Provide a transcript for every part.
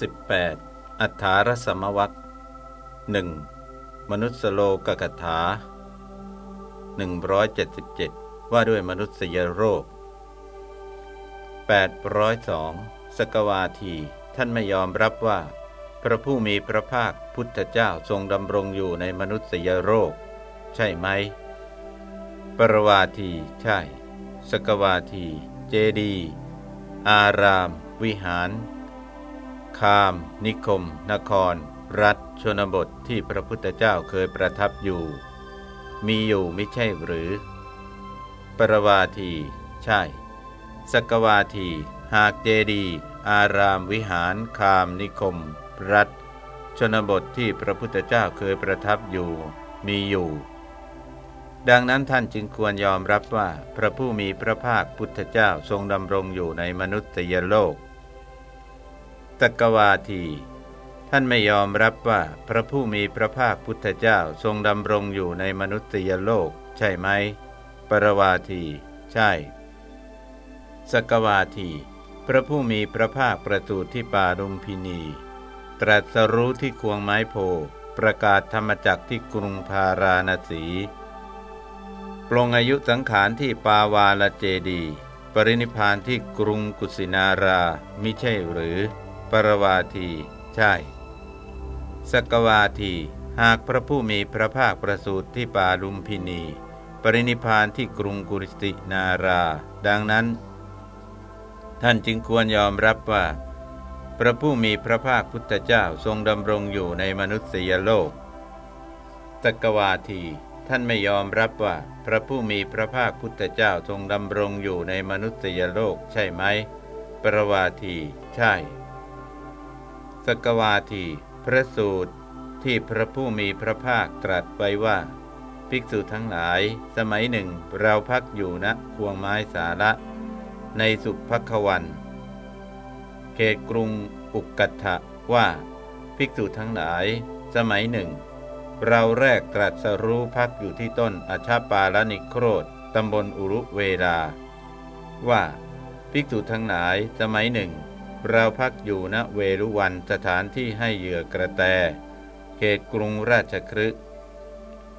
18 อัฏฐารสมวัคหนึ่งมนุสโลกกถา 177 ว่าด้วยมนุษยโรค 802 สกวาที ท่านไม่ยอมรับว่า พระผู้มีพระภาคพุทธเจ้าทรงดำรงอยู่ในมนุษยโรค ใช่ไหม ปรวาที ใช่ สกวาที เจดี อาราม วิหาร คาม นิคม นคร รัฐ ชนบทที่พระพุทธเจ้าเคยประทับอยู่ มีอยู่ไม่ใช่หรือ ปรวาที ใช่ สกวาที หากเจดีอารามวิหาร คาม นิคม รัฐ ชนบทที่พระพุทธเจ้าเคยประทับอยู่ มีอยู่ ดังนั้นท่านจึงควรยอมรับว่า พระผู้มีพระภาคพุทธเจ้าทรงดำรงอยู่ในมนุษยโลก ตกวาที ท่านไม่ยอมรับว่าพระผู้มีพระภาคพุทธเจ้าทรงดำรงอยู่ในมนุษยโลก ใช่ไหม ปรวาที ใช่ สกวาที พระผู้มีพระภาคประสูที่ป่ารุมพินี ตรัสรู้ที่ควงไม้โพประกาศธรรมจักที่กรุงพาราณสีปลงอายุสังขารที่ปาวาลเจดี ปรินิพานที่กรุงกุสินารามิใช่หรือ ปรวาทีใช่ สกวาที หากพระผู้มีพระภาคประสูติที่ป่าลุมพินี ปรินิพานที่กรุงกุริสตินารา ดังนั้น ท่านจึงควรยอมรับว่า พระผู้มีพระภาคพุทธเจ้าทรงดำรงอยู่ในมนุษยโลก สกวาที ท่านไม่ยอมรับว่า พระผู้มีพระภาคพุทธเจ้าทรงดำรงอยู่ในมนุษยโลกใช่ไหมปรวาที ใช่ สกวาที พระสูตร ที่พระผู้มีพระภาคตรัสไว้ว่า ภิกษุทั้งหลาย สมัยหนึ่งเราพักอยู่ณควงไม้สาระ ในสุภควัน เขตกรุงอุกกัตถะว่า ภิกษุทั้งหลาย สมัยหนึ่ง เราแรกตรัสรู้พักอยู่ที่ต้นอชาปาลนิโครธตำบลอุรุเวลา ว่า ภิกษุทั้งหลายสมัยหนึ่ง เราพักอยู่ณเวรุวันสถานที่ให้เหยื่อกระแต เขตกรุงราชครึ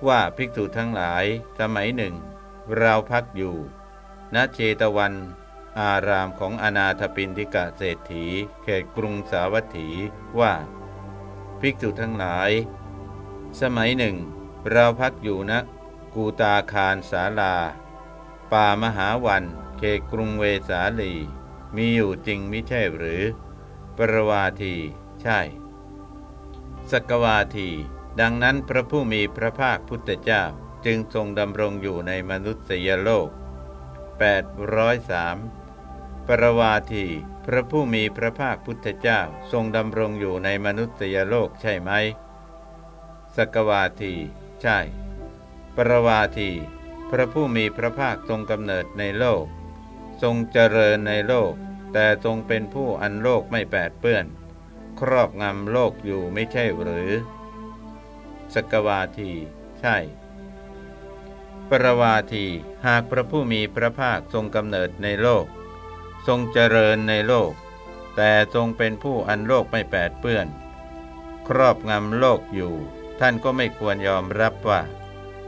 ว่าภิกษุทั้งหลาย สมัยหนึ่ง เราพักอยู่ ณเชตวัน อารามของอนาถปินทิกะเศรษฐี เขตกรุงสาวัตถีว่า ภิกษุทั้งหลาย สมัยหนึ่ง เราพักอยู่ณกูตาคารสาลา ป่ามหาวัน เขตกรุงเวสาลี มีอยู่จริงมิใช่หรือ ปรวาที ใช่ สกวาที ดังนั้นพระผู้มีพระภาคพุทธเจ้าจึงทรงดำรงอยู่ในมนุษยโลก 803 ปรวาที พระผู้มีพระภาคพุทธเจ้าทรงดำรงอยู่ในมนุษยโลกใช่ไหม สกวาที ใช่ ปรวาที พระผู้มีพระภาคทรงกำเนิดในโลก ทรงเจริญในโลก แต่ทรงเป็นผู้อันโลกไม่แปดเปื้อน ครอบงำโลกอยู่ไม่ใช่หรือ สกวาที ใช่ ปรวาทีหากพระผู้มีพระภาคทรงกำเนิดในโลก ทรงเจริญในโลก แต่ทรงเป็นผู้อันโลกไม่แปดเปื้อน ครอบงำโลกอยู่ ท่านก็ไม่ควรยอมรับว่า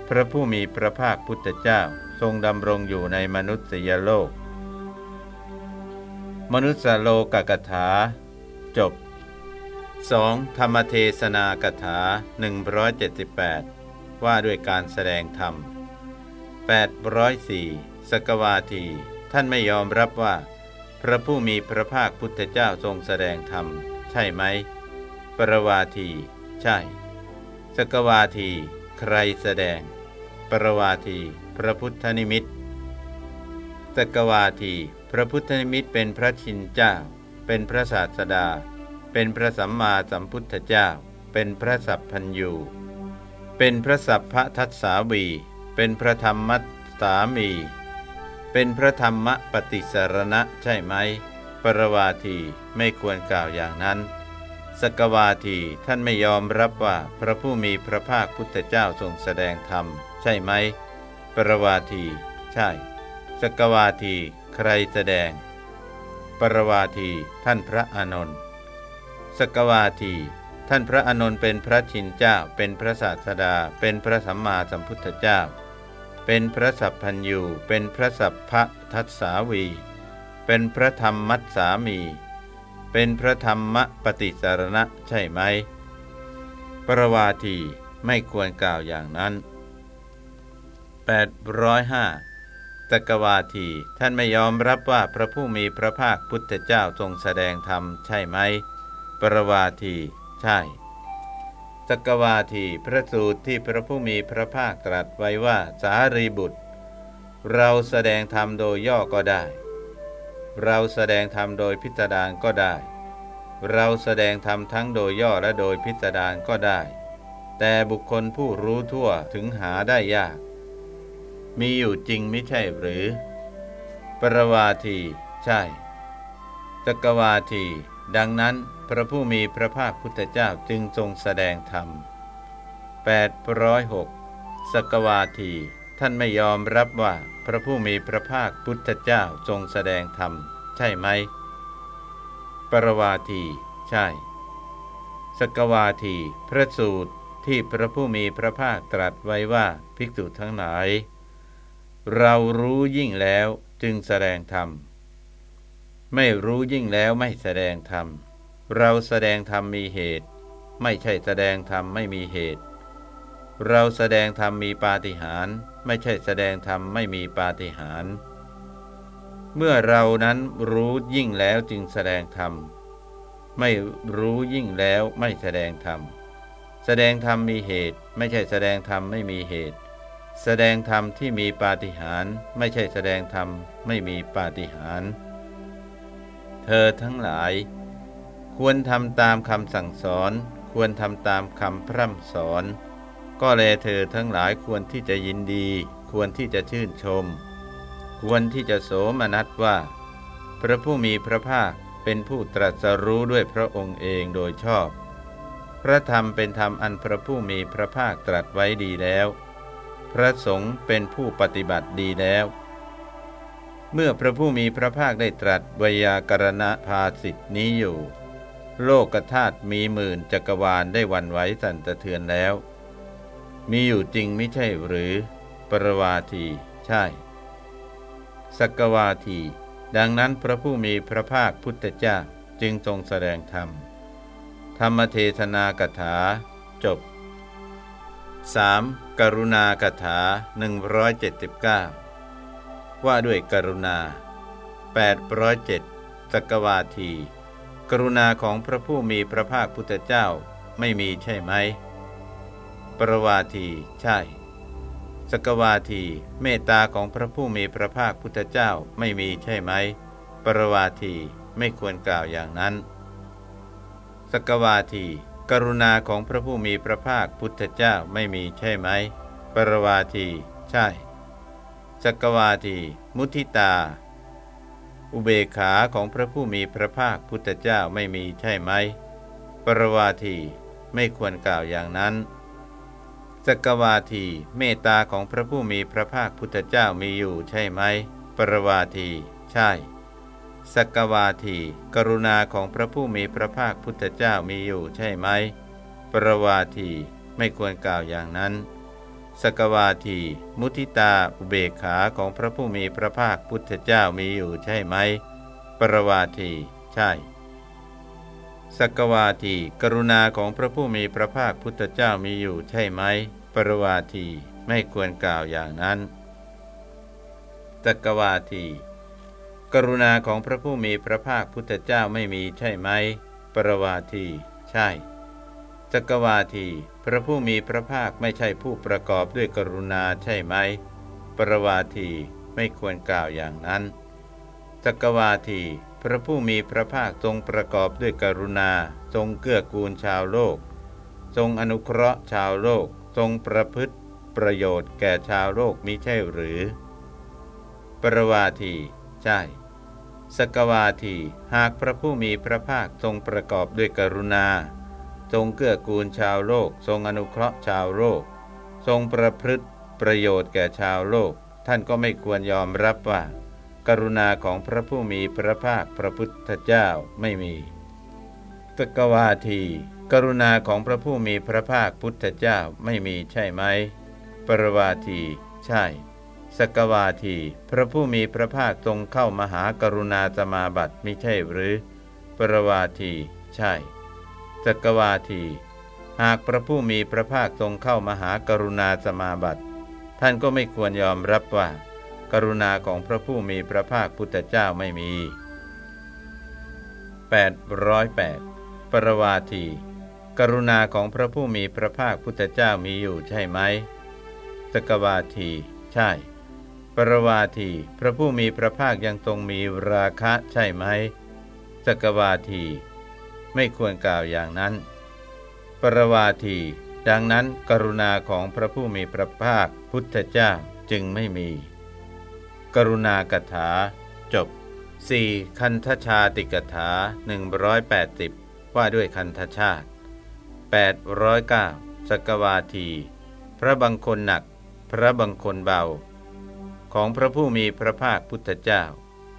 พระผู้มีพระภาคพุทธเจ้าทรงดำรงอยู่ในมนุษยโลก มนุษโลกกถา จบ 2. ธรรมเทศนากถา 178 ว่าด้วยการแสดงธรรม 804 สกวาที ท่านไม่ยอมรับว่า พระผู้มีพระภาคพุทธเจ้าทรงแสดงธรรม ใช่ไหม ปรวาที ใช่ สกวาที ใครแสดง ปรวาที พระพุทธนิมิตสกวาที พระพุทธนิมิตเป็นพระชินเจ้า เป็นพระศาสดา เป็นพระสัมมาสัมพุทธเจ้า เป็นพระสัพพัญยู เป็นพระสัพพทัสสาวี เป็นพระธรรมสามี เป็นพระธรรมปฏิสารณะใช่ไหม ปรวาทีไม่ควรกล่าวอย่างนั้น สกวาทีท่านไม่ยอมรับว่าพระผู้มีพระภาคพุทธเจ้าทรงแสดงธรรม ใช่ไหม ปรวาที ใช่ สกวาที ใครแสดง ปรวาทีท่านพระอานนท์สกวาที ท่านพระอนนท์เป็นพระชินเจ้า เป็นพระศาสดา เป็นพระสัมมาสัมพุทธเจ้า เป็นพระสัพพัญยูเป็นพระสัพพะทัสสาวี เป็นพระธรรมมัตสามี เป็นพระธรรมปฏิสารณะใช่ไหม ปรวาทีไม่ควรกล่าวอย่างนั้น805 ตกวาที ท่านไม่ยอมรับว่าพระผู้มีพระภาคพุทธเจ้าทรงแสดงธรรมใช่ไหม ปรวาที ใช่ตกวาที พระสูตรที่พระผู้มีพระภาคตรัสไว้ว่าสารีบุตร เราแสดงธรรมโดยย่อก็ได้ เราแสดงธรรมโดยพิสดารก็ได้ เราแสดงธรรมทั้งโดยย่อและโดยพิสดารก็ได้ แต่บุคคลผู้รู้ทั่วถึงหาได้ยาก มีอยู่จริงไม่ใช่หรือ ปรวาที ใช่ตกวาที ดังนั้นพระผู้มีพระภาคพุทธเจ้าจึงทรงแสดงธรรม806สกวาที ท่านไม่ยอมรับว่าพระผู้มีพระภาคพุทธเจ้าทรงแสดงธรรม ใช่ไหม ปรวาที ใช่ สกวาที พระสูตรที่พระผู้มีพระภาคตรัสไว้ว่าภิกษุทั้งหลาย เรารู้ยิ่งแล้วจึงแสดงธรรม ไม่รู้ยิ่งแล้วไม่แสดงธรรม เราแสดงธรรมมีเหตุ ไม่ใช่แสดงธรรมไม่มีเหตุ เราแสดงธรรมมีปาฏิหาริย์ไม่ใช่แสดงธรรมไม่มีปาฏิหาริย์เมื่อเรานั้นรู้ยิ่งแล้วจึงแสดงธรรม ไม่รู้ยิ่งแล้วไม่แสดงธรรม แสดงธรรมมีเหตุ ไม่ใช่แสดงธรรมไม่มีเหตุ แสดงธรรมที่มีปาฏิหาริย์ไม่ใช่แสดงธรรมไม่มีปาฏิหาริย์เธอทั้งหลาย ควรทำตามคำสั่งสอน ควรทำตามคำพร่ำสอน ก็แลเธอทั้งหลายควรที่จะยินดี ควรที่จะชื่นชม ควรที่จะโสมนัสว่า พระผู้มีพระภาคเป็นผู้ตรัสรู้ด้วยพระองค์เองโดยชอบ พระธรรมเป็นธรรมอันพระผู้มีพระภาคตรัสไว้ดีแล้ว พระสงฆ์เป็นผู้ปฏิบัติดีแล้ว เมื่อพระผู้มีพระภาคได้ตรัสวยากรณภาสิทธินี้อยู่ โลกธาตุมีหมื่นจักรวาลได้วันไหวสั่นสะเทือนแล้ว มีอยู่จริงไม่ใช่หรือ ปรวาที ใช่ สักวาที ดังนั้นพระผู้มีพระภาคพุทธเจ้าจึงทรงแสดงธรรม ธรรมเทศนากถาจบ 3. กรุณากถา 179 ว่าด้วยกรุณา 807สกวาที กรุณาของพระผู้มีพระภาคพุทธเจ้าไม่มีใช่ไหม ปรวาทีใช่ สกวาที เมตตาของพระผู้มีพระภาคพุทธเจ้าไม่มีใช่ไหม ปรวาทีไม่ควรกล่าวอย่างนั้น สกวาที กรุณาของพระผู้มีพระภาคพุทธเจ้าไม่มีใช่ไหม ปรวาที ใช่ สกวาที มุทิตา อุเบขาของพระผู้มีพระภาคพุทธเจ้าไม่มีใช่ไหม ปรวาทีไม่ควรกล่าวอย่างนั้นสกวาทีเมตตาของพระผู้มีพระภาคพุทธเจ้ามีอยู่ใช่ไหม ปรวาที ใช่ สกวาทีกรุณาของพระผู้มีพระภาคพุทธเจ้ามีอยู่ใช่ไหม ปรวาทีไม่ควรกล่าวอย่างนั้น สกวาที มุทิตาอุเบกขาของพระผู้มีพระภาคพุทธเจ้ามีอยู่ใช่ไหม ปรวาทีใช่สกวาที กรุณาของพระผู้มีพระภาคพุทธเจ้ามีอยู่ใช่ไหม ปรวาทีไม่ควรกล่าวอย่างนั้นสกวาที กรุณาของพระผู้มีพระภาคพุทธเจ้าไม่มีใช่ไหม ปรวาที ใช่ จักวาที พระผู้มีพระภาคไม่ใช่ผู้ประกอบด้วยกรุณาใช่ไหม ปรวาทีไม่ควรกล่าวอย่างนั้น จักวาที พระผู้มีพระภาคทรงประกอบด้วยกรุณา ทรงเกื้อกูลชาวโลก ทรงอนุเคราะห์ชาวโลก ทรงประพฤติประโยชน์แก่ชาวโลกมิใช่หรือ ปรวาที ใช่ สกวาทีหากพระผู้มีพระภาคทรงประกอบด้วยกรุณา ทรงเกื้อกูลชาวโลก ทรงอนุเคราะห์ชาวโลก ทรงประพฤติประโยชน์แก่ชาวโลก ท่านก็ไม่ควรยอมรับว่า กรุณาของพระผู้มีพระภาคพระพุทธเจ้าไม่มีสกวาที กรุณาของพระผู้มีพระภาคพุทธเจ้าไม่มีใช่ไหม ปรวาที ใช่ สกวาที พระผู้มีพระภาคทรงเข้ามหากรุณาสมาบัติมิใช่หรือ ปรวาที ใช่ สกวาที หากพระผู้มีพระภาคทรงเข้ามหากรุณาสมาบัติ ท่านก็ไม่ควรยอมรับว่า กรุณาของพระผู้มีพระภาคพุทธเจ้าไม่มี 808 ปรวาที กรุณาของพระผู้มีพระภาคพุทธเจ้ามีอยู่ใช่ไหมสกวาที ใช่ ปรวาทีพระผู้มีพระภาคยังทรงมีราคะใช่ไหมสกวาที ไม่ควรกล่าวอย่างนั้น ปรวาที ดังนั้นกรุณาของพระผู้มีพระภาคพุทธเจ้าจึงไม่มี กรุณากถา จบ 4. คันธชาติกถา 180 ว่าด้วยคันธชาติ 809สกวาที พระบังคนหนัก พระบังคนเบา ของพระผู้มีพระภาคพุทธเจ้า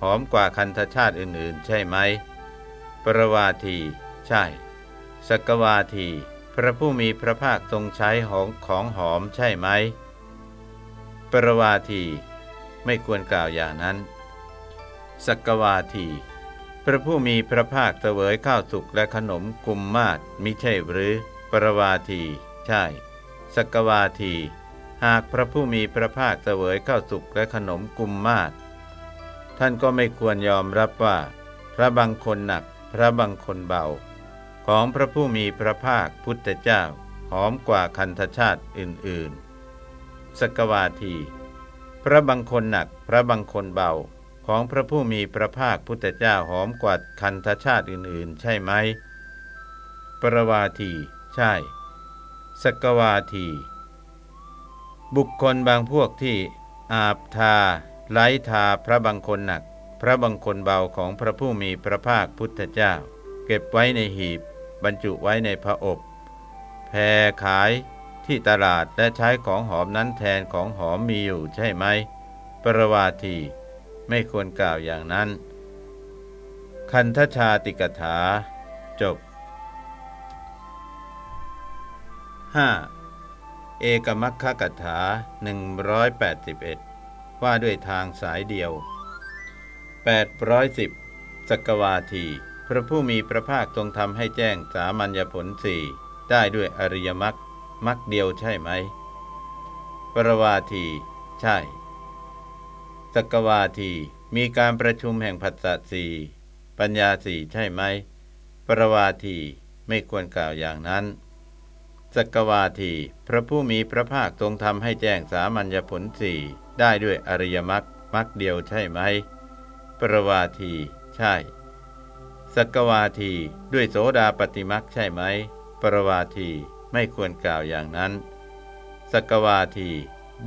หอมกว่าคันธชาติอื่นๆ ใช่ไหม ปรวาที ใช่ สกวาที พระผู้มีพระภาคทรงใช้ของของหอมใช่ไหม ปรวาที ไม่ควรกล่าวอย่างนั้น สกวาที พระผู้มีพระภาคเสวยข้าวสุกและขนมกุมมาศมิใช่หรือ ปรวาที ใช่ สกวาที หากพระผู้มีพระภาคเสวยข้าวสุกและขนมกุมมาศท่านก็ไม่ควรยอมรับว่า พระบางคนหนัก พระบางคนเบา ของพระผู้มีพระภาคพุทธเจ้าหอมกว่าคันธชาติอื่นๆ สกวาที พระบางคนหนัก พระบางคนเบา ของพระผู้มีพระภาคพุทธเจ้าหอมกว่าคันธชาติอื่นๆ ใช่ไหม ปรวาที ใช่ สกวาที บุคคลบางพวกที่อาบทาไล้ทาพระบางคนหนัก พระบางคนเบาของพระผู้มีพระภาคพุทธเจ้า เก็บไว้ในหีบ บรรจุไว้ในพระอบแพรขายที่ตลาดและใช้ของหอมนั้นแทนของหอมมีอยู่ใช่ไหม ปรวาทีไม่ควรกล่าวอย่างนั้น คันทชาติกถา จบ 5. เอกมัคคกถา 181 ว่าด้วยทางสายเดียว 810สกวาที พระผู้มีพระภาคทรงทำให้แจ้งสามัญญผลสี่ได้ด้วยอริยมรรคมรรคเดียวใช่ไหม ปรวาที ใช่สกวาที มีการประชุมแห่งผัสสะสี่ปัญญาสี่ใช่ไหม ปรวาที ไม่ควรกล่าวอย่างนั้น สกวาทีพระผู้มีพระภาคทรงทำให้แจ้งสามัญญผลสี่ได้ด้วยอริยมรรคมรรคเดียวใช่ไหม ปรวาทีใช่สกวาทีด้วยโสดาปฏิมักใช่ไหม ปรวาทีไม่ควรกล่าวอย่างนั้นสกวาที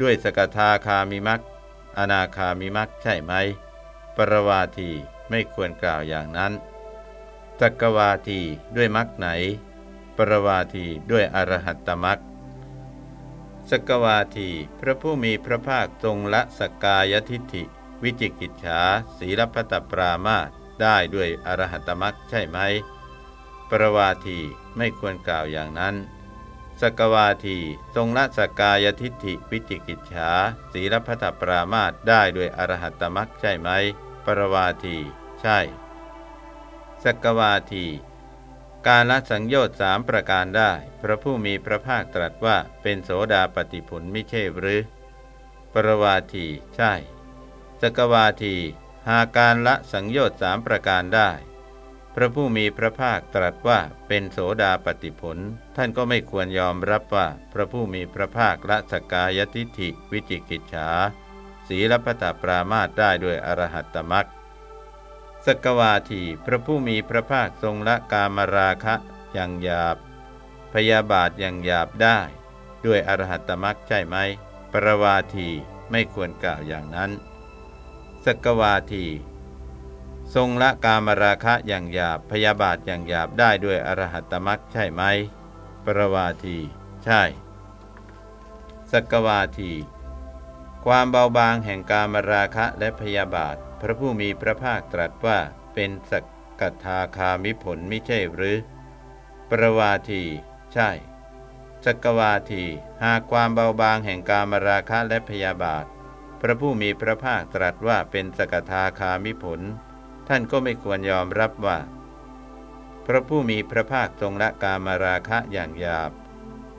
ด้วยสกทาคามิมักอนาคามิมักใช่ไหม ปรวาทีไม่ควรกล่าวอย่างนั้นสกวาทีด้วยมักไหน ปรวาทีด้วยอรหัตตมักสกวาที พระผู้มีพระภาคทรงละสกายทิฏฐิ วิจิกิจฉาศีลพัตปรามาได้ด้วยอรหัตตมักใช่ไหม ปรวาทีไม่ควรกล่าวอย่างนั้น สกวาทีทรงละสกายทิฏฐิ วิจิกิจฉาศีลพัตปรามาตได้ด้วยอรหัตตมักใช่ไหม ปรวาที ใช่ สกวาที การละสังโยชน์สามประการได้ พระผู้มีพระภาคตรัสว่าเป็นโสดาปฏิผลไม่ใช่หรือ ปรวาทีใช่ สกวาทีหากการละสังโยชน์สามประการได้ พระผู้มีพระภาคตรัสว่าเป็นโสดาปฏิผล ท่านก็ไม่ควรยอมรับว่า พระผู้มีพระภาคละสกายทิฐิวิจิกิจฉาศีลพัตปรามาตได้ด้วยอรหัตตมัก สกวาทีพระผู้มีพระภาคทรงละกามราคะอย่างหยาบ พยาบาทอย่างหยาบได้ ด้วยอรหัตตมักใช่ไหม ปรวาทีไม่ควรกล่าวอย่างนั้น สกวาที ทรงละกามราคะอย่างหยาบ พยาบาทอย่างหยาบได้ด้วยอรหัตตมักใช่ไหม ปรวาที ใช่ สกวาที ความเบาบางแห่งกามราคะและพยาบาท พระผู้มีพระภาคตรัสว่าเป็นสกทาคามิผลไม่ใช่หรือ ประวาที ใช่ สกวาที หากความเบาบางแห่งกามราคะและพยาบาท พระผู้มีพระภาคตรัสว่าเป็นสกทาคามิผล ท่านก็ไม่ควรยอมรับว่า พระผู้มีพระภาคทรงละกามราคะอย่างหยาบ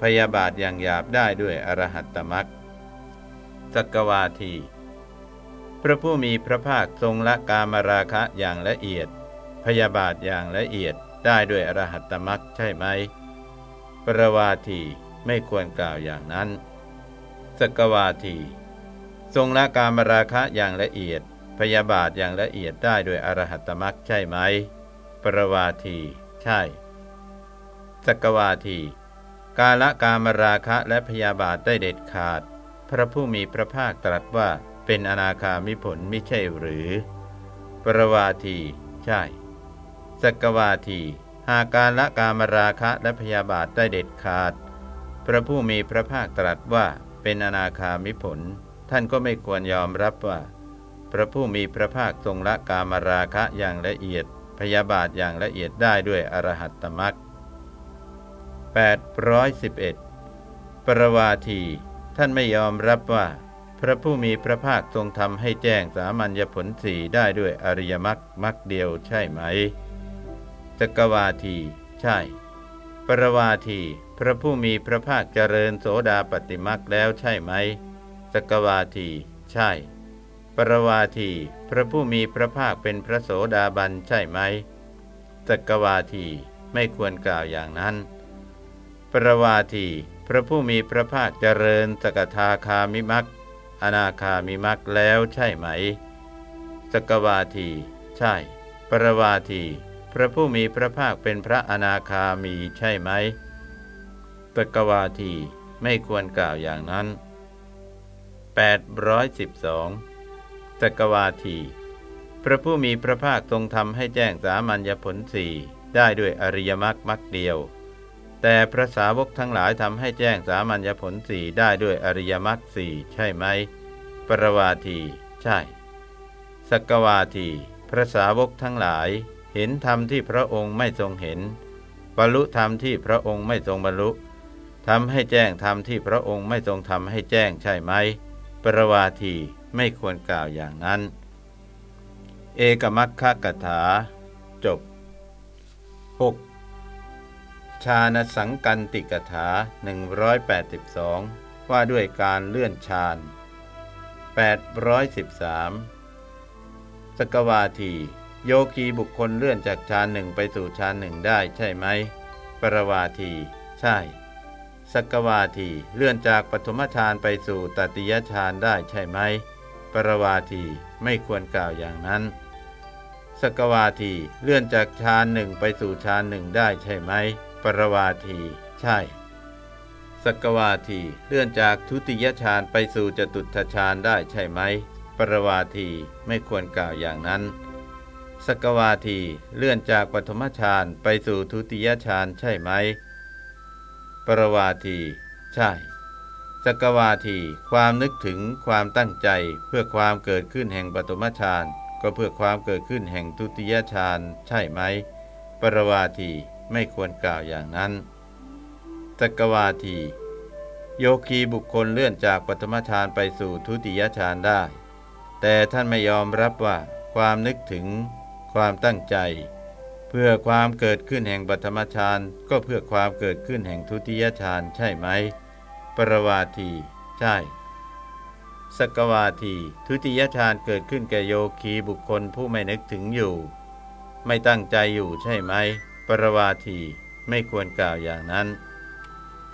พยาบาทอย่างหยาบได้ด้วยอรหัตตมักสกวาที พระผู้มีพระภาคทรงละกามราคะอย่างละเอียด พยาบาทอย่างละเอียดได้ด้วยอรหัตตมักใช่ไหม ปรวาทีไม่ควรกล่าวอย่างนั้น สกวาที ทรงละกามราคะอย่างละเอียด พยาบาทอย่างละเอียดได้ด้วยอรหัตตมักใช่ไหม ปรวาทีใช่ สกวาที กาละกามราคะและพยาบาทได้เด็ดขาด พระผู้มีพระภาคตรัสว่า เป็นอนาคามิผลไม่ใช่หรือ ปรวาที ใช่ สกวาที หากการละกามราคะและพยาบาทได้เด็ดขาด พระผู้มีพระภาคตรัสว่าเป็นอนาคามิผล ท่านก็ไม่ควรยอมรับว่า พระผู้มีพระภาคทรงละกามราคะอย่างละเอียด พยาบาทอย่างละเอียดได้ด้วยอรหัตตมัก811 ปรวาที ท่านไม่ยอมรับว่า พระผู้มีพระภาคทรงทำให้แจ้งสามัญญผลสี่ได้ด้วยอริยมรรคมรรคเดียวใช่ไหมสกวาที ใช่ ปรวาที พระผู้มีพระภาคเจริญโสดาปฏิมักแล้วใช่ไหมสกวาที ใช่ ปรวาที พระผู้มีพระภาคเป็นพระโสดาบันใช่ไหมสกวาทีไม่ควรกล่าวอย่างนั้น ปรวาที พระผู้มีพระภาคเจริญสกทาคามิมัก อนาคามิมักแล้วใช่ไหม สกวาที ใช่ ปรวาที พระผู้มีพระภาคเป็นพระอนาคามีใช่ไหมตกวาที ไม่ควรกล่าวอย่างนั้น 812ตกวาที พระผู้มีพระภาคทรงทำให้แจ้งสามัญญผลสี่ได้ด้วยอริยมรรคมรรคเดียว แต่พระสาวกทั้งหลายทำให้แจ้งสามัญญผลสี่ได้ด้วยอริยมรรคสี่ใช่ไหม ปรวาที ใช่ สกวาที พระสาวกทั้งหลาย เห็นธรรมที่พระองค์ไม่ทรงเห็น บรรลุธรรมที่พระองค์ไม่ทรงบรรลุทำให้แจ้งธรรมที่พระองค์ไม่ทรงทำให้แจ้งใช่ไหม ปรวาทีไม่ควรกล่าวอย่างนั้น เอกมัคคกถา จบ 6. ชาณสังกันติกถา 182 ว่าด้วยการเลื่อนฌาน813 สกวาที โยคีบุคคลเลื่อนจากฌานหนึ่งไปสู่ฌานหนึ่งได้ใช่ไหม ปรวาที ใช่ สกวาที เลื่อนจากปฐมฌานไปสู่ตติยฌานได้ใช่ไหม ปรวาที ไม่ควรกล่าวอย่างนั้น สกวาที เลื่อนจากฌานหนึ่งไปสู่ฌานหนึ่งได้ใช่ไหม ปรวาที ใช่ สกวาทีเลื่อนจากทุติยฌานไปสู่จตุตฌานได้ใช่ไหม ปรวาทีไม่ควรกล่าวอย่างนั้น สกวาทีเลื่อนจากปฐมฌานไปสู่ทุติยฌานใช่ไหม ปรวาที ใช่ สกวาทีความนึกถึงความตั้งใจเพื่อความเกิดขึ้นแห่งปฐมฌานก็เพื่อความเกิดขึ้นแห่งทุติยฌานใช่ไหม ปรวาที ไม่ควรกล่าวอย่างนั้นสกวาที โยคีบุคคลเลื่อนจากปฐมฌานไปสู่ทุติยฌานได้ แต่ท่านไม่ยอมรับว่าความนึกถึงความตั้งใจ เพื่อความเกิดขึ้นแห่งปฐมฌานก็เพื่อความเกิดขึ้นแห่งทุติยฌานใช่ไหม ปรวาที ใช่สกวาทีทุติยฌานเกิดขึ้นแก่โยคีบุคคลผู้ไม่นึกถึงอยู่ ไม่ตั้งใจอยู่ใช่ไหม ปรวาทีไม่ควรกล่าวอย่างนั้น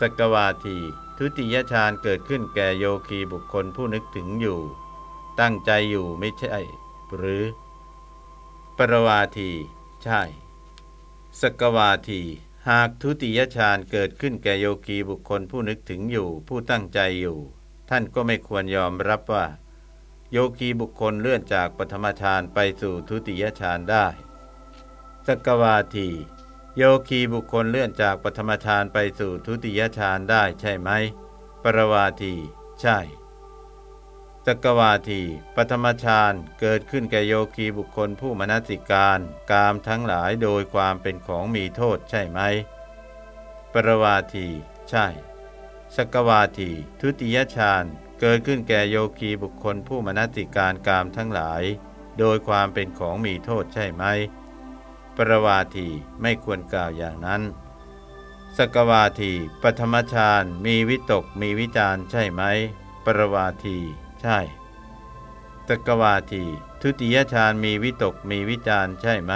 สกวาที ทุติยฌานเกิดขึ้นแก่โยคีบุคคลผู้นึกถึงอยู่ ตั้งใจอยู่ไม่ใช่ หรือ ปรวาที ใช่ สกวาที หากทุติยฌานเกิดขึ้นแก่โยคีบุคคลผู้นึกถึงอยู่ ผู้ตั้งใจอยู่ ท่านก็ไม่ควรยอมรับว่า โยคีบุคคลเลื่อนจากปฐมฌานไปสู่ทุติยฌานได้สกวาที โยคีบุคคลเลื่อนจากปฐมฌานไปสู่ทุติยฌานได้ใช่ไหม ปรวาที ใช่สกวาทีปฐมฌานเกิดขึ้นแก่โยคีบุคคลผู้มนสิการ กามทั้งหลายโดยความเป็นของมีโทษใช่ไหม ปรวาที ใช่สกวาทีทุติยฌานเกิดขึ้นแก่โยคีบุคคลผู้มนติการกามทั้งหลาย โดยความเป็นของมีโทษใช่ไหม ปรวาทีไม่ควรกล่าวอย่างนั้น สกวาทีปฐมฌานมีวิตกมีวิจารใช่ไหม ปรวาทีใช่ สกวาที ทุติยฌานมีวิตกมีวิจารใช่ไหม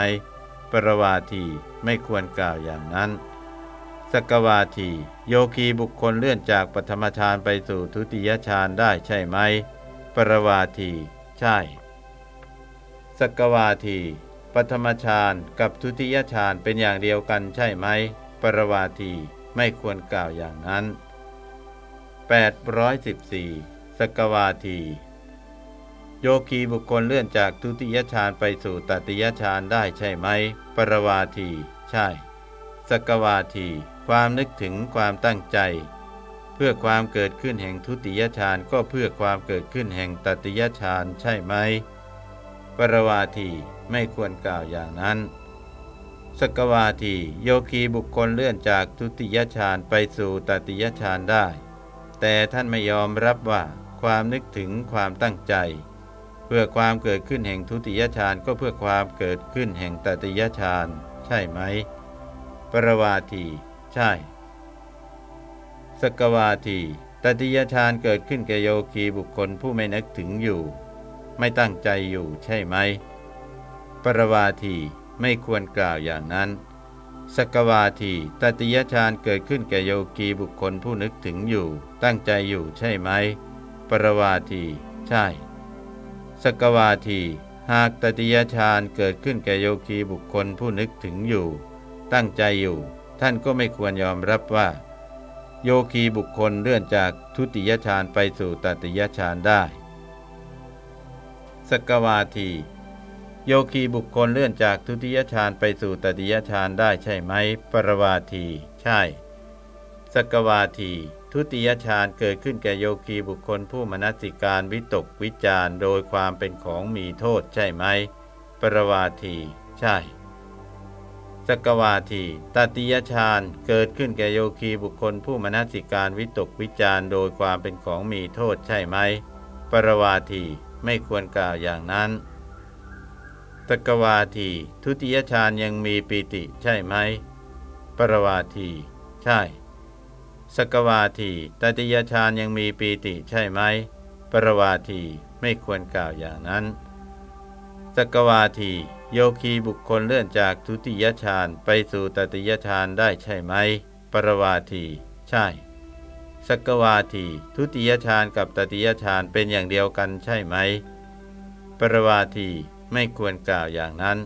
ปรวาทีไม่ควรกล่าวอย่างนั้นสกวาที โยคีบุคคลเลื่อนจากปฐมฌานไปสู่ทุติยฌานได้ใช่ไหม ปรวาที ใช่สกวาที ฐมฌานกับทุติยฌานเป็นอย่างเดียวกันใช่ไหม ปรวาทีไม่ควรกล่าวอย่างนั้น 814 สกวาที โยคีบุคคลเลื่อนจากทุติยฌานไปสู่ตติยฌานได้ใช่ไหม ปรวาที ใช่ สกวาที ความนึกถึงความตั้งใจ เพื่อความเกิดขึ้นแห่งทุติยฌานก็เพื่อความเกิดขึ้นแห่งตติยฌานใช่ไหม ปรวาทีไม่ควรกล่าวอย่างนั้น สกวาทีโยคีบุคคลเลื่อนจากทุติยฌานไปสู่ตติยฌานได้ แต่ท่านไม่ยอมรับว่าความนึกถึงความตั้งใจ เพื่อความเกิดขึ้นแห่งทุติยฌานก็เพื่อความเกิดขึ้นแห่งตติยฌานใช่ไหม ปรวาทีใช่ สกวาทีตติยฌานเกิดขึ้นแก่โยคีบุคคลผู้ไม่นึกถึงอยู่ ไม่ตั้งใจอยู่ใช่ไหม ปรวาทีไม่ควรกล่าวอย่างนั้น สกวาทีตติยฌานเกิดขึ้นแก่โยคีบุคคลผู้นึกถึงอยู่ ตั้งใจอยู่ใช่ไหม ปรวาที ใช่ สกวาที หากตติยฌานเกิดขึ้นแก่โยคีบุคคลผู้นึกถึงอยู่ ตั้งใจอยู่ ท่านก็ไม่ควรยอมรับว่า โยคีบุคคลเลื่อนจากทุติยฌานไปสู่ตติยฌานได้ สกวาที โยคีบุคคลเลื่อนจากทุติยฌานไปสู่ตติยฌานได้ใช่ไหม ปรวาที ใช่ สกวาที ทุติยฌานเกิดขึ้นแก่โยคีบุคคลผู้มนสิการวิตกวิจารโดยความเป็นของมีโทษใช่ไหม ปรวาที ใช่สกวาทีตติยฌานเกิดขึ้นแก่โยคีบุคคลผู้มนสิการวิตกวิจารโดยความเป็นของมีโทษใช่ไหม ปรวาที ไม่ควรกล่าวอย่างนั้นสกวาทีทุติยฌานยังมีปีติใช่ไหม ปรวาที ใช่ สกวาทีตติยฌานยังมีปีติใช่ไหม ปรวาทีไม่ควรกล่าวอย่างนั้นสกวาทีโยคีบุคคลเลื่อนจากทุติยฌานไปสู่ตติยฌานได้ใช่ไหม ปรวาที ใช่ สกวาทีทุติยฌานกับตติยฌานเป็นอย่างเดียวกันใช่ไหม ปรวาทีไม่ควรกล่าวอย่างนั้น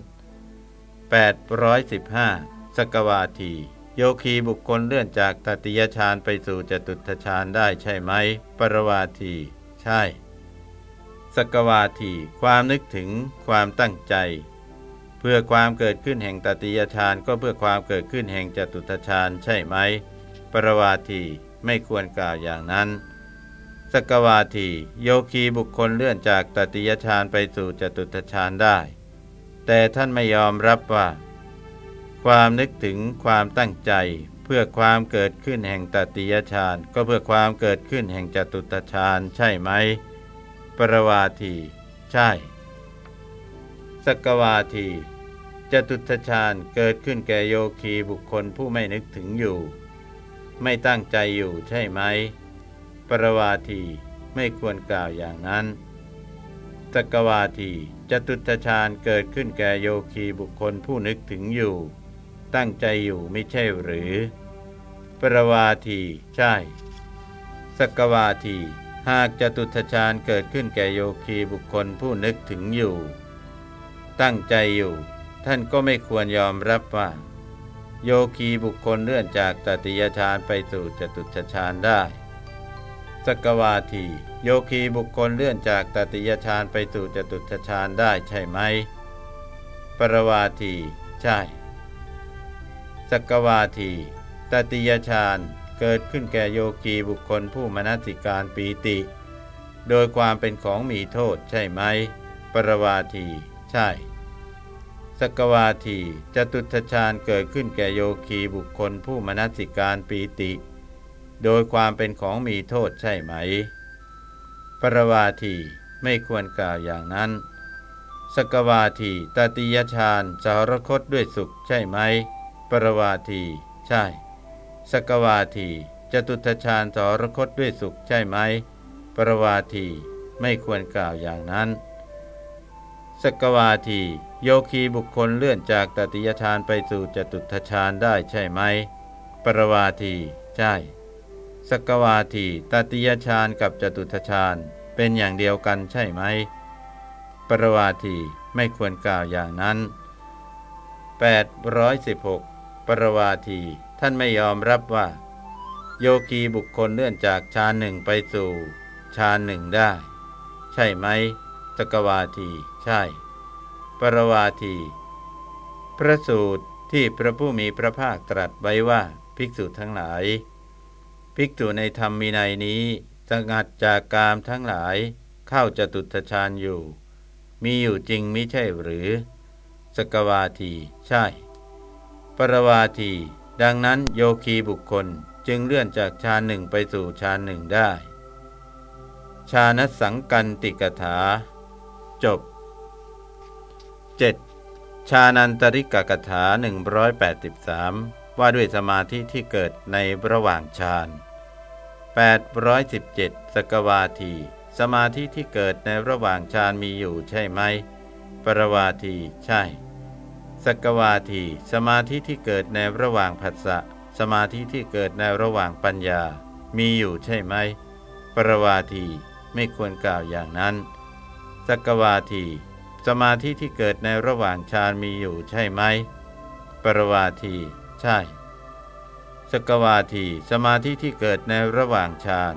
815 สกวาที โยคีบุคคลเลื่อนจากตติยฌานไปสู่จตุตฌานได้ใช่ไหม ปรวาที ใช่ สกวาที ความนึกถึงความตั้งใจ เพื่อความเกิดขึ้นแห่งตติยฌานก็เพื่อความเกิดขึ้นแห่งจตุตฌานใช่ไหม ปรวาที ไม่ควรกล่าวอย่างนั้น สกวาทีโยคีบุคคลเลื่อนจากตติยฌานไปสู่จตุตฌานได้ แต่ท่านไม่ยอมรับว่า ความนึกถึงความตั้งใจเพื่อความเกิดขึ้นแห่งตติยฌานก็เพื่อความเกิดขึ้นแห่งจตุตฌานใช่ไหม ปรวาที ใช่ สกวาทีจตุตฌานเกิดขึ้นแก่โยคีบุคคลผู้ไม่นึกถึงอยู่ ไม่ตั้งใจอยู่ใช่ไหม ปรวาทีไม่ควรกล่าวอย่างนั้น สกวาทีจตุตฌานเกิดขึ้นแก่โยคีบุคคลผู้นึกถึงอยู่ ตั้งใจอยู่ไม่ใช่หรือ ปรวาทีใช่ สกวาทีหากจตุตฌานเกิดขึ้นแก่โยคีบุคคลผู้นึกถึงอยู่ ตั้งใจอยู่ ท่านก็ไม่ควรยอมรับว่า โยคีบุคคลเลื่อนจากตติยฌานไปสู่จตุชฌานได้สกวาทีโยคีบุคคลเลื่อนจากตติยฌานไปสู่จตุชฌานได้ใช่ไหม ปรวาที ใช่สกวาทีตติยฌานเกิดขึ้นแก่โยคีบุคคลผู้มนสิการปีติ โดยความเป็นของมีโทษใช่ไหม ปรวาที ใช่ สกวาทีจตุทชาญเกิดขึ้นแก่โยคีบุคคลผู้มนัสิการปีติ โดยความเป็นของมีโทษใช่ไหม ปรวาทีไม่ควรกล่าวอย่างนั้น สกวาทีตติยฌานสารคตด้วยสุขใช่ไหม ปรวาทีใช่ สกวาทีจตุทชาญสารคตด้วยสุขใช่ไหม ปรวาทีไม่ควรกล่าวอย่างนั้น สกวาทีโยคีบุคคลเลื่อนจากตติยฌานไปสู่จตุทฌานได้ใช่ไหม ปรวาทีใช่ สกวาทีตติยฌานกับจตุทฌานเป็นอย่างเดียวกันใช่ไหม ปรวาทีไม่ควรกล่าวอย่างนั้น 816 ปรวาทีท่านไม่ยอมรับว่า โยคีบุคคลเลื่อนจากฌานหนึ่งไปสู่ฌานหนึ่งได้ ใช่ไหมสกวาที ใช่ ปรวาที พระสูตรที่พระผู้มีพระภาคตรัสไว้ว่าภิกษุทั้งหลาย ภิกษุในธรรมมีในนี้สงัดจากกามทั้งหลายเข้าจะตุตฌานอยู่ มีอยู่จริงมิใช่หรือ สกวาที ใช่ ปรวาที ดังนั้นโยคีบุคคลจึงเลื่อนจากฌานหนึ่งไปสู่ฌานหนึ่งได้ ชานสังกันติกถา จบ 7. ชานันตริกกถา 183 ว่าด้วยสมาธิที่เกิดในระหว่างฌาน817 สกวาที สมาธิที่เกิดในระหว่างฌานมีอยู่ใช่ไหม ปรวาทีใช่ สกวาที สมาธิที่เกิดในระหว่างผัสสะ สมาธิที่เกิดในระหว่างปัญญา มีอยู่ใช่ไหม ปรวาที ไม่ควรกล่าวอย่างนั้น สกวาที สมาธิที่เกิดในระหว่างฌานมีอยู่ใช่ไหม ปรวาที ใช่ สกวาที สมาธิที่เกิดในระหว่างฌาน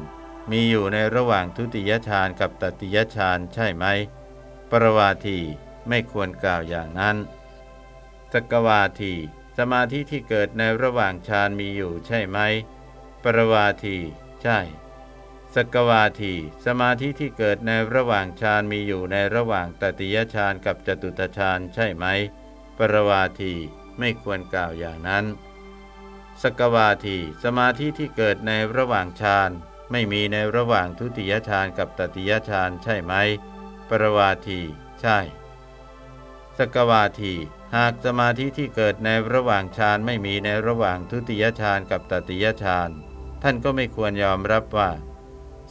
มีอยู่ในระหว่างทุติยฌานกับตติยฌานใช่ไหม ปรวาทีไม่ควรกล่าวอย่างนั้น สกวาที สมาธิที่เกิดในระหว่างฌานมีอยู่ใช่ไหม ปรวาที ใช่ สกวาทีสมาธิที่เกิดในระหว่างฌานมีอยู่ในระหว่างตติยฌานกับจตุตฌานใช่ไหม ปรวาทีไม่ควรกล่าวอย่างนั้น สกวาทีสมาธิที่เกิดในระหว่างฌานไม่มีในระหว่างทุติยฌานกับตติยฌานใช่ไหม ปรวาทีใช่ สกวาทีหากสมาธิที่เกิดในระหว่างฌานไม่มีในระหว่างทุติยฌานกับตติยฌานท่านก็ไม่ควรยอมรับว่า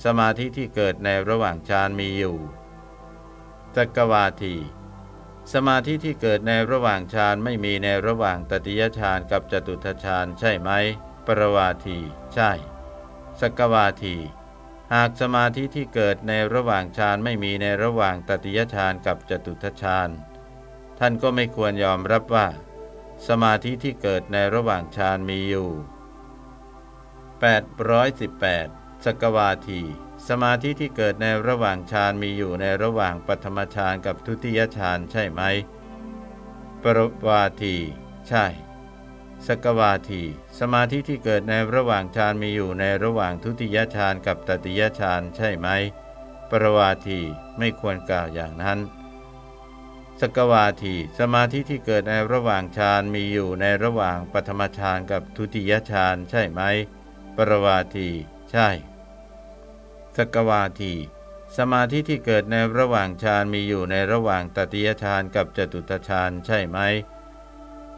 สมาธิที่เกิดในระหว่างฌานมีอยู่สกวาที สมาธิที่เกิดในระหว่างฌานไม่มีในระหว่างตติยฌานกับจตุทฌานใช่ไหม ปรวาที ใช่ สกวาที หากสมาธิที่เกิดในระหว่างฌานไม่มีในระหว่างตติยฌานกับจตุทฌาน ท่านก็ไม่ควรยอมรับว่า สมาธิที่เกิดในระหว่างฌานมีอยู่ 818 สกวาที สมาธิที่เกิดในระหว่างฌานมีอยู่ในระหว่างปฐมฌานกับทุติยฌานใช่ไหม ปรวาที ใช่ สกวาที สมาธิที่เกิดในระหว่างฌานมีอยู่ในระหว่างทุติยฌานกับตติยฌานใช่ไหม ปรวาทีไม่ควรกล่าวอย่างนั้นสกวาทีสมาธิที่เกิดในระหว่างฌานมีอยู่ในระหว่างปฐมฌานกับทุติยฌานใช่ไหม ปรวาที ใช่ สกวาทีสมาธิที่เกิดในระหว่างฌานมีอยู่ในระหว่างตติยฌานกับจตุตฌานใช่ไหม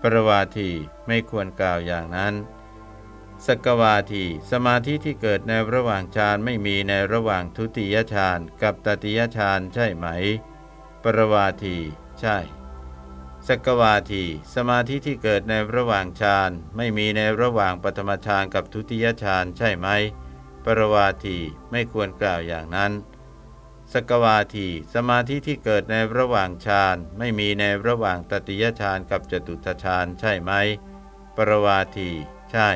ปรวาทีไม่ควรกล่าวอย่างนั้น สกวาทีสมาธิที่เกิดในระหว่างฌานไม่มีในระหว่างทุติยฌานกับตติยฌานใช่ไหม ปรวาที ใช่ สกวาทีสมาธิที่เกิดในระหว่างฌานไม่มีในระหว่างปฐมฌานกับทุติยฌานใช่ไหม ปรวาทีไม่ควรกล่าวอย่างนั้น สกวาทีสมาธิที่เกิดในระหว่างฌานไม่มีในระหว่างตติยฌานกับจตุตฌานใช่ไหม ปรวาทีใช่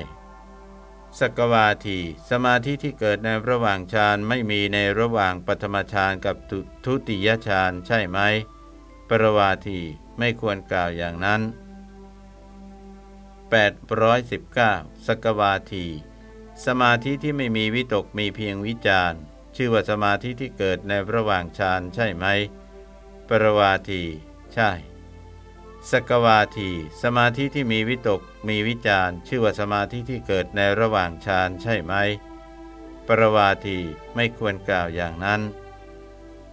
สกวาทีสมาธิที่เกิดในระหว่างฌานไม่มีในระหว่างปฐมฌานกับทุติยฌานใช่ไหม ปรวาทีไม่ควรกล่าวอย่างนั้น819สกวาที สมาธิที่ไม่มีวิตกมีเพียงวิจารชื่อว่าสมาธิที่เกิดในระหว่างฌานใช่ไหม ปรวาที ใช่ สกวาที สมาธิที่มีวิตกมีวิจารชื่อว่าสมาธิที่เกิดในระหว่างฌานใช่ไหม ปรวาทีไม่ควรกล่าวอย่างนั้น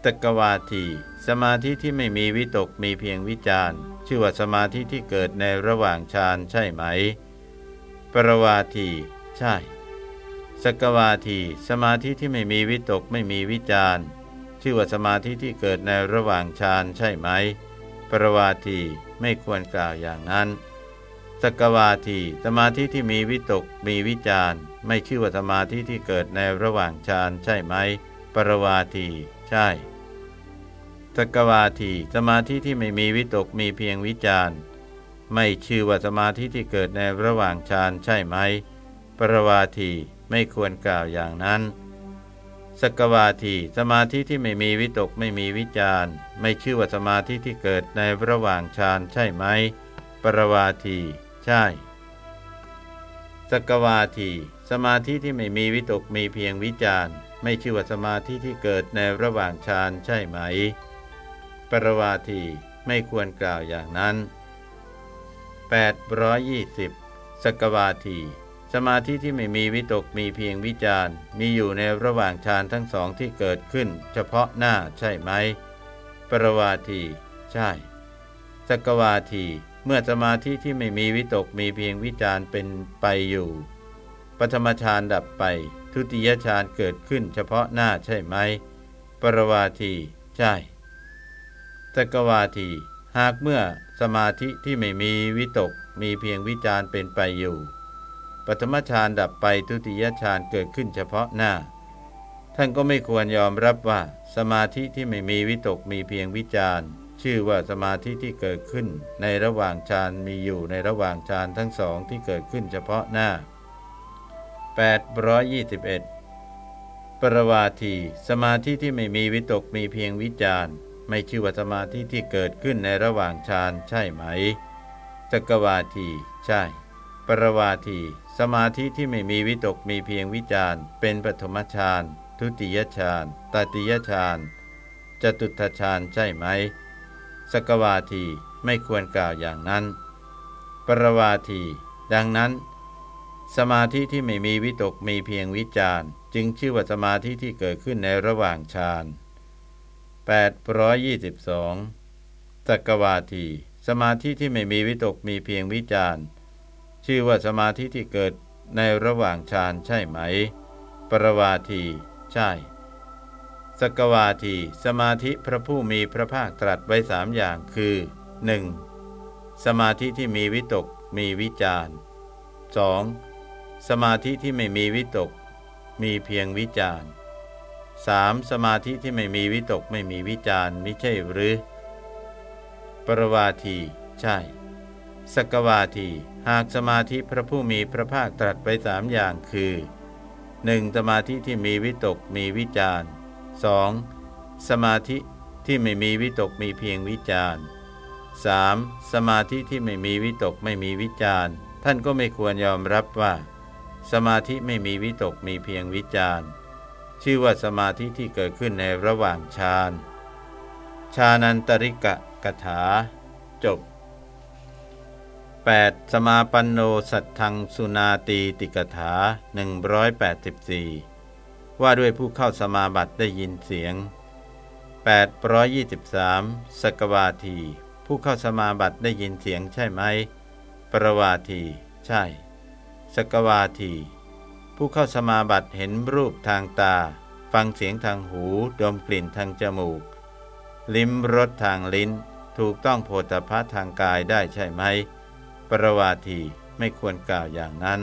ตกวาที สมาธิที่ไม่มีวิตกมีเพียงวิจารชื่อว่าสมาธิที่เกิดในระหว่างฌานใช่ไหม ปรวาที ใช่ สกวาทีสมาธิที่ไม่มีวิตกไม่มีวิจารชื่อว่าสมาธิที่เกิดในระหว่างฌานใช่ไหม ปรวาทีไม่ควรกล่าวอย่างนั้นสกวาทีสมาธิที่มีวิตกมีวิจารไม่ชื่อว่าสมาธิที่เกิดในระหว่างฌานใช่ไหม ปรวาทีใช่สกวาทีสมาธิที่ไม่มีวิตกมีเพียงวิจารไม่ชื่อว่าสมาธิที่เกิดในระหว่างฌานใช่ไหม ปรวาที ไม่ควรกล่าวอย่างนั้น สกวาทีสมาธิที่ไม่มีวิตกไม่มีวิจารไม่ชื่อว่าสมาธิที่เกิดในระหว่างฌานใช่ไหม ปรวาที ใช่ สกวาที สมาธิที่ไม่มีวิตกมีเพียงวิจารไม่ชื่อว่าสมาธิที่เกิดในระหว่างฌานใช่ไหม ปรวาทีไม่ควรกล่าวอย่างนั้น 820 สกวาที สมาธิที่ไม่มีวิตกมีเพียงวิจารมีอยู่ในระหว่างฌานทั้งสองที่เกิดขึ้น เฉพาะหน้าใช่ไหม ปรวาที ใช่ สกวาที เมื่อสมาธิที่ไม่มีวิตกมีเพียงวิจารเป็นไปอยู่ ปฐมฌานดับไป ทุติยฌานเกิดขึ้น เฉพาะหน้าใช่ไหม ปรวาที ใช่สกวาที หากเมื่อสมาธิที่ไม่มีวิตกมีเพียงวิจารเป็นไปอยู่ ปฐมฌานดับไปทุติยฌานเกิดขึ้นเฉพาะหน้า ท่านก็ไม่ควรยอมรับว่า สมาธิที่ไม่มีวิตกมีเพียงวิจารชื่อว่าสมาธิที่เกิดขึ้น ในระหว่างฌานมีอยู่ในระหว่างฌานทั้งสองที่เกิดขึ้นเฉพาะหน้า 821 ปรวาทีสมาธิที่ไม่มีวิตกมีเพียงวิจารไม่ชื่อว่าสมาธิที่เกิดขึ้นในระหว่างฌานใช่ไหมสกวาที ใช่ ปรวาทีสมาธิที่ไม่มีวิตกมีเพียงวิจารเป็นปฐมฌานทุติยฌานตติยฌานจตุตฌานใช่ไหม สกวาทีไม่ควรกล่าวอย่างนั้น ปรวาที ดังนั้น สมาธิที่ไม่มีวิตกมีเพียงวิจารจึงชื่อว่าสมาธิที่เกิดขึ้นในระหว่างฌาน822สกวาที สมาธิที่ไม่มีวิตกมีเพียงวิจาร ชื่อว่าสมาธิที่เกิดในระหว่างฌานใช่ไหม ปรวาที ใช่ สกวาที สมาธิพระผู้มีพระภาคตรัสไว้สามอย่างคือ 1. สมาธิที่มีวิตกมีวิจาร 2. สมาธิที่ไม่มีวิตก มีเพียงวิจาร 3. สมาธิที่ไม่มีวิตกไม่มีวิจารไม่ใช่หรือ ปรวาที ใช่ สกวาทีหากสมาธิพระผู้มีพระภาคตรัสไปสามอย่างคือ 1. สมาธิที่มีวิตกมีวิจารณ์ 2. สมาธิที่ไม่มีวิตกมีเพียงวิจารณ์ 3. สมาธิที่ไม่มีวิตกไม่มีวิจารณ์ท่านก็ไม่ควรยอมรับว่า สมาธิไม่มีวิตกมีเพียงวิจารณ์ชื่อว่าสมาธิที่เกิดขึ้นในระหว่างฌานชานันตริกะกถา จบ 8. สมาปันโนสัตทังสุนาตีติกถา 184 ว่าด้วยผู้เข้าสมาบัติได้ยินเสียง 823สกวาที ผู้เข้าสมาบัติได้ยินเสียงใช่ไหม ปรวาที ใช่ สกวาที ผู้เข้าสมาบัติเห็นรูปทางตา ฟังเสียงทางหู ดมกลิ่นทางจมูก ลิ้มรสทางลิ้น ถูกต้องโพธพะทางกายได้ใช่ไหม ปรวาทีไม่ควรกล่าวอย่างนั้น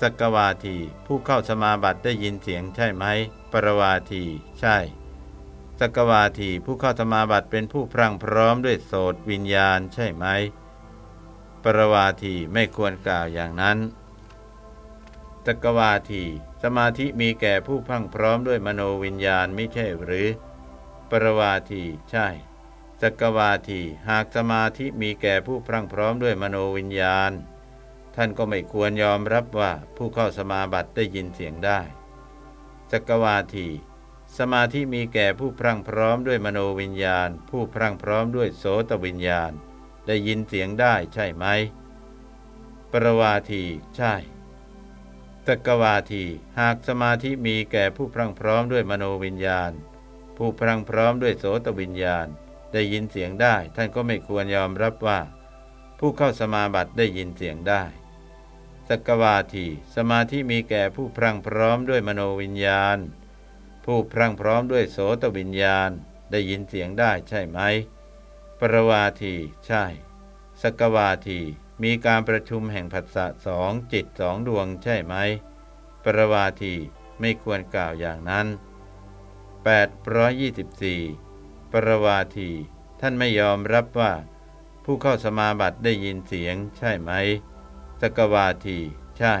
สกวาทีผู้เข้าสมาบัติได้ยินเสียงใช่ไหม ปรวาทีใช่สกวาทีผู้เข้าสมาบัติเป็นผู้พรั่งพร้อมด้วยโสตวิญญาณใช่ไหม ปรวาทีไม่ควรกล่าวอย่างนั้นสกวาทีสมาธิมีแก่ผู้พรั่งพร้อมด้วยมโนวิญญาณไม่ใช่หรือ ปรวาทีใช่ สกวาทีหากสมาธิมีแก่ผู้พรั่งพร้อมด้วยมโนวิญญาณ ท่านก็ไม่ควรยอมรับว่าผู้เข้าสมาบัติได้ยินเสียงได้สกวาทีสมาธิมีแก่ผู้พรั่งพร้อมด้วยมโนวิญญาณ ผู้พรั่งพร้อมด้วยโสตวิญญาณ ได้ยินเสียงได้ใช่ไหม ปรวาทีใช่สกวาทีหากสมาธิมีแก่ผู้พรั่งพร้อมด้วยมโนวิญญาณ ผู้พรั่งพร้อมด้วยโสตวิญญาณ ได้ยินเสียงได้ ท่านก็ไม่ควรยอมรับว่า ผู้เข้าสมาบัติได้ยินเสียงได้สกวาทีสมาธิมีแก่ผู้พรั่งพร้อมด้วยมโนวิญญาณ ผู้พรั่งพร้อมด้วยโสตวิญญาณ ได้ยินเสียงได้ใช่ไหม ปรวาทีใช่สกวาทีมีการประชุมแห่งผัสสะสองจิตสองดวงใช่ไหม ปรวาทีไม่ควรกล่าวอย่างนั้น 824 ปรวาที ท่านไม่ยอมรับว่า ผู้เข้าสมาบัติได้ยินเสียง ใช่ไหมสกวาที ใช่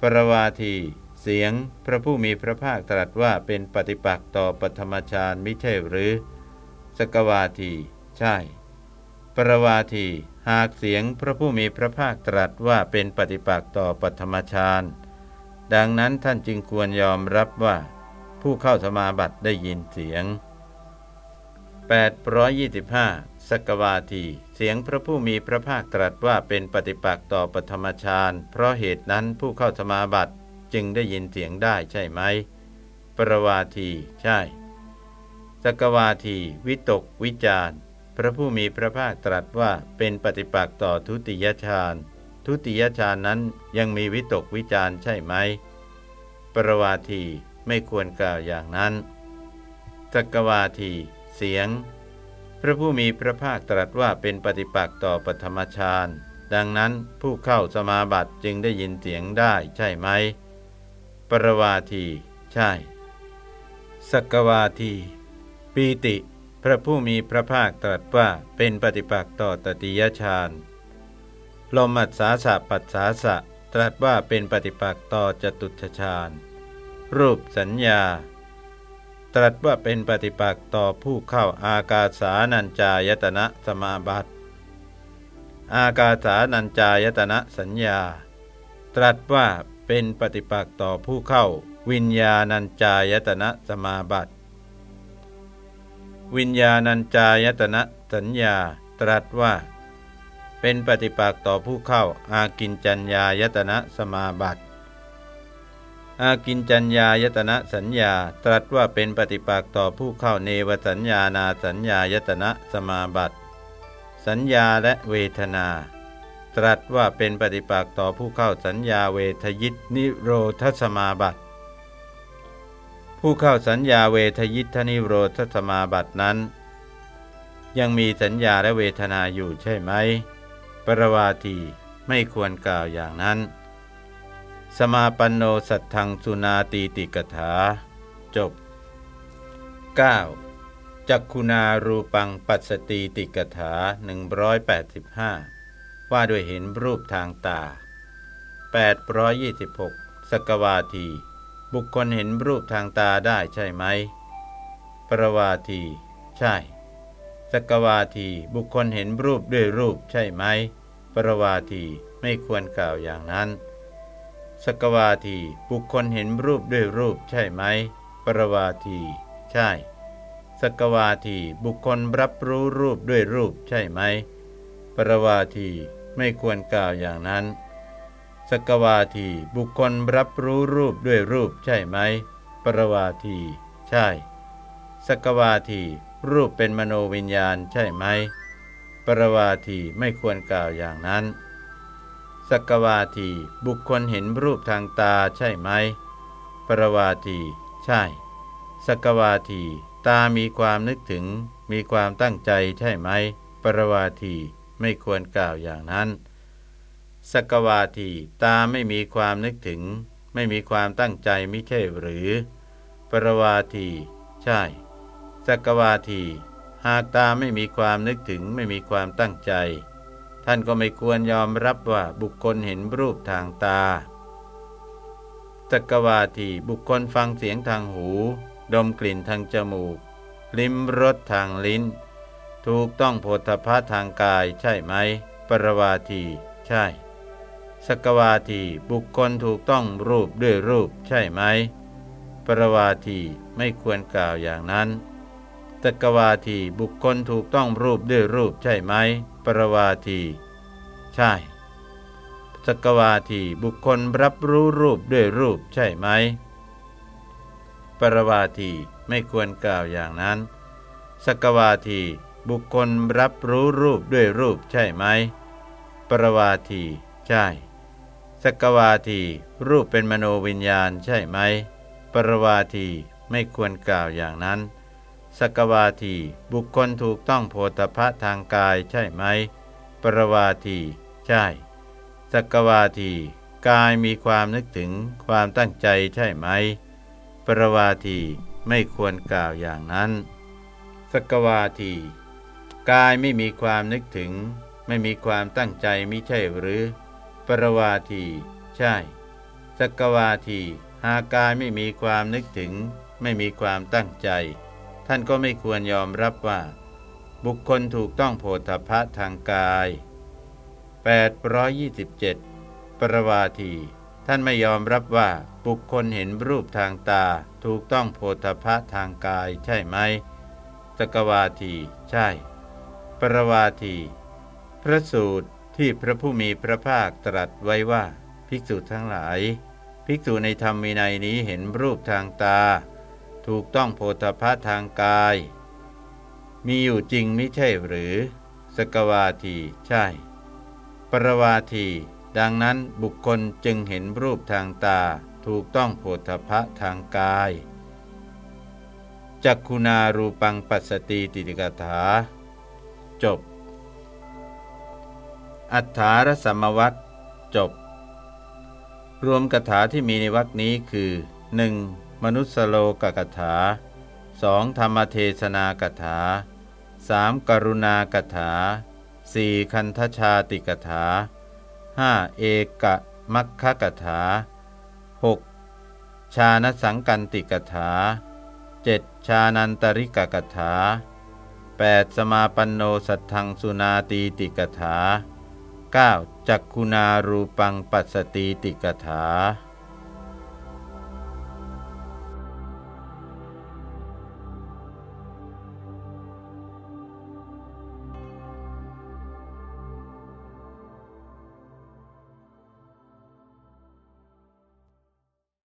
ปรวาที เสียง พระผู้มีพระภาคตรัสว่าเป็นปฏิปักษ์ต่อปฐมฌานมิใช่หรือสกวาที ใช่ ปรวาที หากเสียงพระผู้มีพระภาคตรัสว่าเป็นปฏิปักษ์ต่อปฐมฌานดังนั้นท่านจึงควรยอมรับว่า ผู้เข้าสมาบัติได้ยินเสียง 825 สกวาที เสียงพระผู้มีพระภาคตรัสว่าเป็นปฏิปักษ์ต่อปฐมฌานเพราะเหตุนั้นผู้เข้าสมาบัติจึงได้ยินเสียงได้ใช่ไหม ปรวาที ใช่ สกวาที วิตก วิจารพระผู้มีพระภาคตรัสว่าเป็นปฏิปักษ์ต่อทุติยฌาน ทุติยฌานนั้นยังมีวิตกวิจารใช่ไหม ปรวาที ไม่ควรกล่าวอย่างนั้นสกวาที เสียง พระผู้มีพระภาคตรัสว่าเป็นปฏิปักษ์ต่อปฐมฌานดังนั้นผู้เข้าสมาบัติจึงได้ยินเสียงได้ใช่ไหม ปรวาที ใช่สกวาที ปีติ พระผู้มีพระภาคตรัสว่าเป็นปฏิปักษ์ต่อตติยฌานลมัสสาสะปัสสาสะตรัสว่าเป็นปฏิปักษ์ต่อจตุตฌานรูปสัญญา ตรัสว่าเป็นปฏิปักษ์ต่อผู้เข้าอากาสานัญจายตนะสมาบัติอากาสานัญจายตนะสัญญา ตรัสว่าเป็นปฏิปักษ์ต่อผู้เข้า วิญญาณัญจายตนะสมาบัติ วิญญาณัญจายตนะสัญญา ตรัสว่า เป็นปฏิปักษ์ต่อผู้เข้าอากินจัญญายตนะสมาบัติ อากินจัญญายตนะสัญญา ตรัสว่าเป็นปฏิปักษ์ต่อผู้เข้าเนวสัญญานาสัญญายตนะสมาบัติ สัญญาและเวทนา ตรัสว่าเป็นปฏิปักษ์ต่อผู้เข้าสัญญาเวทยิตนิโรธสมาบัติ ผู้เข้าสัญญาเวทยิตนิโรธสมาบัตินั้น ยังมีสัญญาและเวทนาอยู่ใช่ไหม ปรวาทีไม่ควรกล่าวอย่างนั้น สมาปันโนสัตทังสุนาตีติกถา จบ 9. จักคุณารูปังปัสติติกถา 185 ว่าด้วยเห็นรูปทางตา 826 สกวาที บุคคลเห็นรูปทางตาได้ใช่ไหม ประวาที ใช่ สกวาที บุคคลเห็นรูปด้วยรูปใช่ไหม ประวาที ไม่ควรกล่าวอย่างนั้น สกวาทีบุคคลเห็นรูปด้วยรูปใช่ไหม ปรวาที ใช่ สกวาทีบุคคลรับรู้รูปด้วยรูปใช่ไหม ปรวาทีไม่ควรกล่าวอย่างนั้น สกวาทีบุคคลรับรู้รูปด้วยรูปใช่ไหม ปรวาที ใช่ สกวาทีรูปเป็นมโนวิญญาณใช่ไหม ปรวาทีไม่ควรกล่าวอย่างนั้น สกวาทีบุคคลเห็นรูปทางตาใช่ไหม ปรวาทีใช่ สกวาทีตามีความนึกถึง มีความตั้งใจใช่ไหม ปรวาทีไม่ควรกล่าวอย่างนั้น สกวาทีตาไม่มีความนึกถึง ไม่มีความตั้งใจไม่ใช่หรือ ปรวาทีใช่ สกวาที หากตาไม่มีความนึกถึงไม่มีความตั้งใจ ท่านก็ไม่ควรยอมรับว่าบุคคลเห็นรูปทางตาสกวาทีบุคคลฟังเสียงทางหู ดมกลิ่นทางจมูก ลิ้มรสทางลิ้น ถูกต้องโพธพะทางกายใช่ไหม ปรวาทีใช่สกวาทีบุคคลถูกต้องรูปด้วยรูปใช่ไหม ปรวาทีไม่ควรกล่าวอย่างนั้น สสกวาทีบุคคลถูกต้องรูปด้วยรูปใช่ไหม ปรวาที ใช่สกวาทีบุคคลรับรู้รูปด้วยรูปใช่ไหม ปรวาทีไม่ควรกล่าวอย่างนั้นสกวาทีบุคคลรับรู้รูปด้วยรูปใช่ไหม ปรวาทีใช่สกวาทีรูปเป็นมโนวิญญาณใช่ไหม ปรวาทีไม่ควรกล่าวอย่างนั้น สกวาทีบุคคลถูกต้องโพธพะทางกายใช่ไหม ปรวาที ใช่ สกวาที กายมีความนึกถึงความตั้งใจใช่ไหม ปรวาทีไม่ควรกล่าวอย่างนั้น สกวาที กายไม่มีความนึกถึง ไม่มีความตั้งใจมิใช่หรือ ปรวาที ใช่ สกวาที หากกายไม่มีความนึกถึง ไม่มีความตั้งใจ ท่านก็ไม่ควรยอมรับว่า บุคคลถูกต้องโพธพะทางกาย 827 ปรวาที ท่านไม่ยอมรับว่าบุคคลเห็นรูปทางตา ถูกต้องโพธพะทางกายใช่ไหมสกวาที ใช่ ปรวาที พระสูตรที่พระผู้มีพระภาคตรัสไว้ว่า ภิกษุทั้งหลาย ภิกษุในธรรมวินัยนี้เห็นรูปทางตา ถูกต้องโพธพะทางกาย มีอยู่จริงไม่ใช่หรือ สกวาทีใช่ ปรวาที ดังนั้นบุคคลจึงเห็นรูปทางตา ถูกต้องโพธพะทางกายจักคุณารูปังปัสสติติติกถา จบ อัฏฐารสมวัตจบ รวมกถาที่มีในวรคนี้คือ 1. มนุสโลกกถา 2. ธรรมเทศนากถา 3. กรุณากถา 4. คันธชาติกถา 5. เอกมัคคกถา 6. ชาณสังกันติกถา 7. ชานันตริกกถา 8. สมาปันโนสัทธังสุนาตีติกถา 9. จักคุณารูปังปัสสตีติกถา